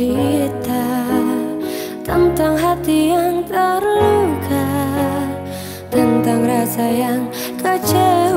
cerita tentang hati yang terluka, tentang rasa yang kecewa.